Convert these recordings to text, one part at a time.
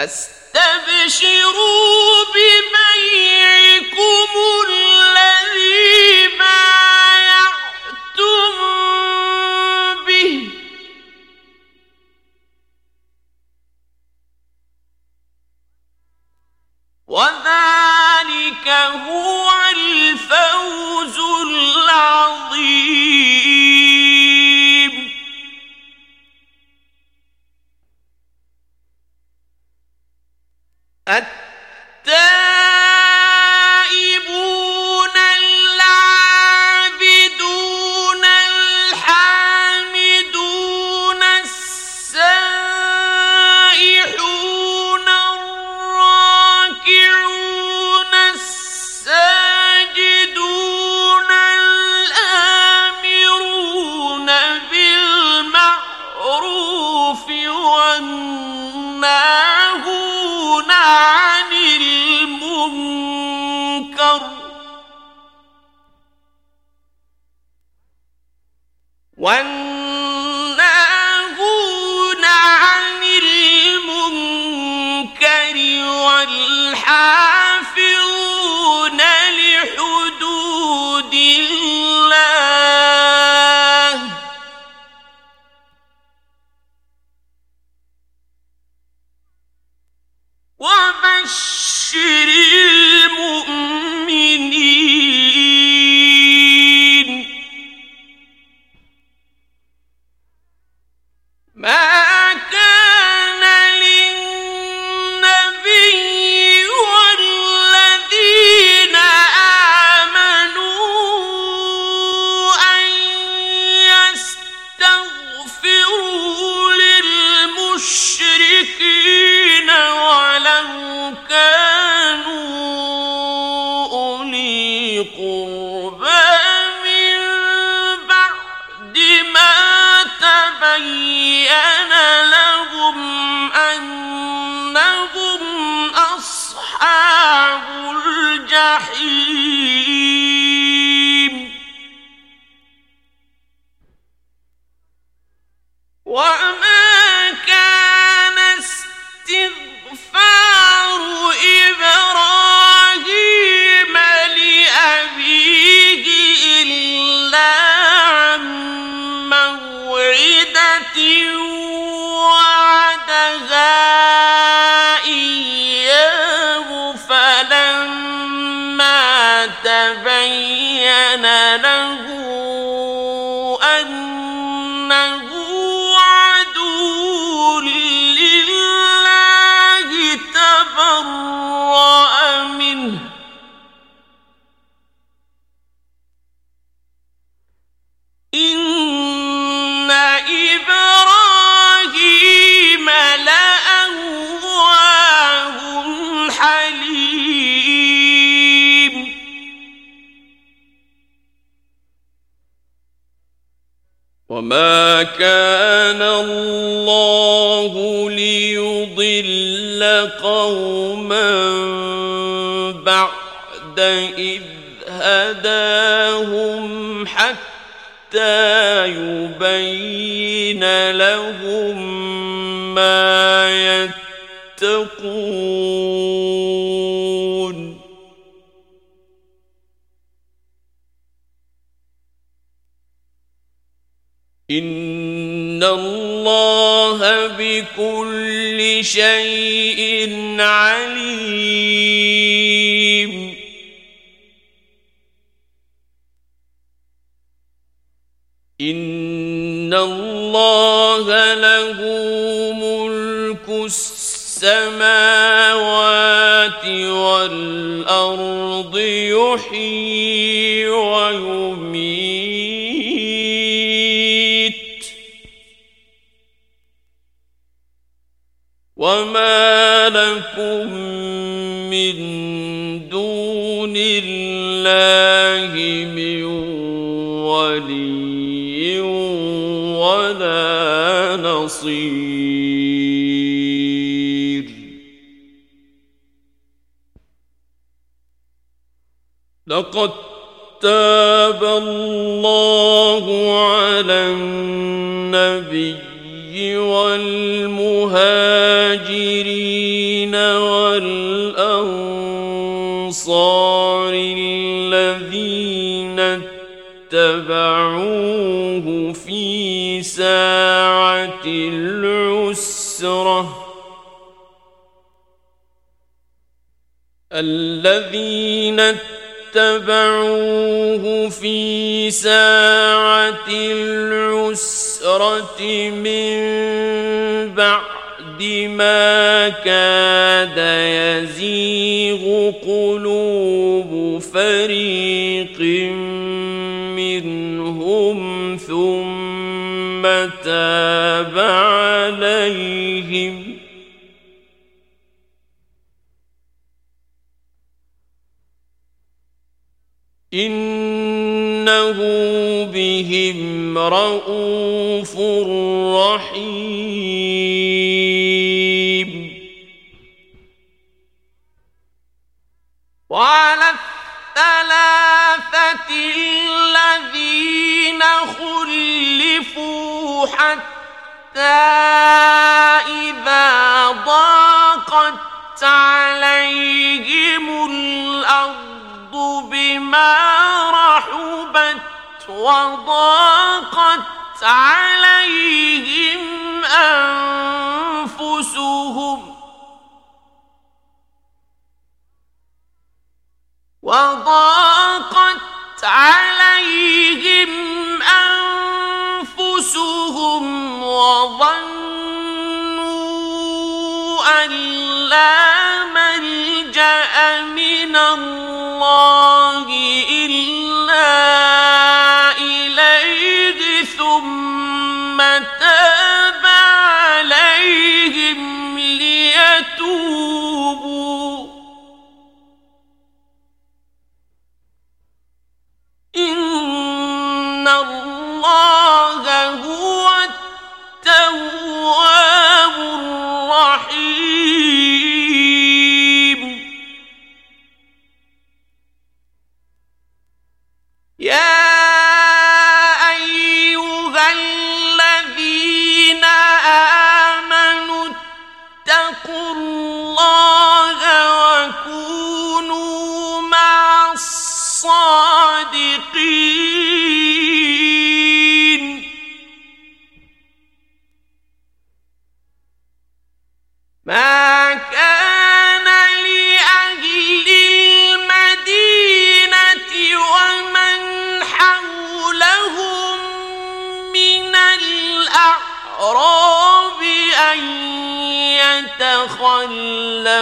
فاستبشروا التائبون. الجحيم وأما تبين لهم قوما بعد إذ هداهم حتى يبين لهم ما يتقون. إن الله بكل شيء عليم. إن الله له ملك السماوات والأرض يحيي الله من ولي ولا نصير. لقد تاب الله على النبي والمهاجرين والأنصار. اتبعوه في ساعة العسرة. الذين اتبعوه في ساعة العسرة من بعد ما كاد يزيغ قلوب فريق منهم ثم تاب عليهم إنه بهم رؤوف رحيم وعلى الثلاثة الذين خلفوا حتى إذا ضاقت عليهم الأرض بما رحبت وضاقت عليهم أنفسهم وضاقت عليهم ثم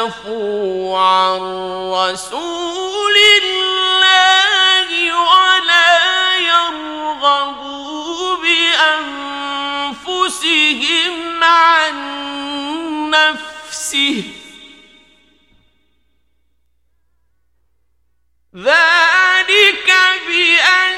يتخلفوا عن رسول الله ولا يرغبوا بأنفسهم عن نفسه. ذلك بأنهم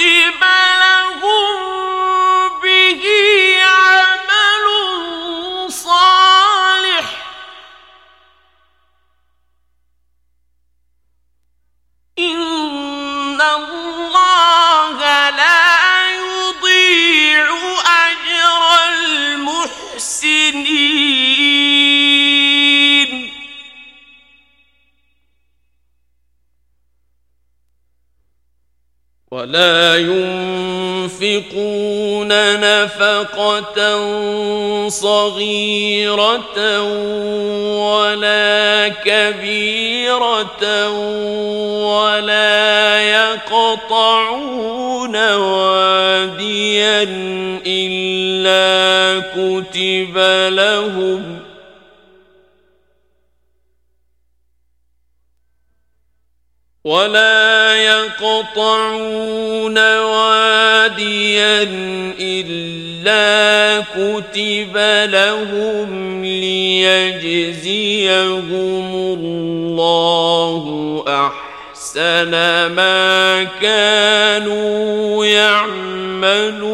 جی كتب ولا ينفقون نفقة صغيرة ولا كبيرة ولا يقطعون واديا إلا كتب لهم ولا يقطعون واديا إلا كتب لهم ليجزيهم الله أحسن ما كانوا يعملون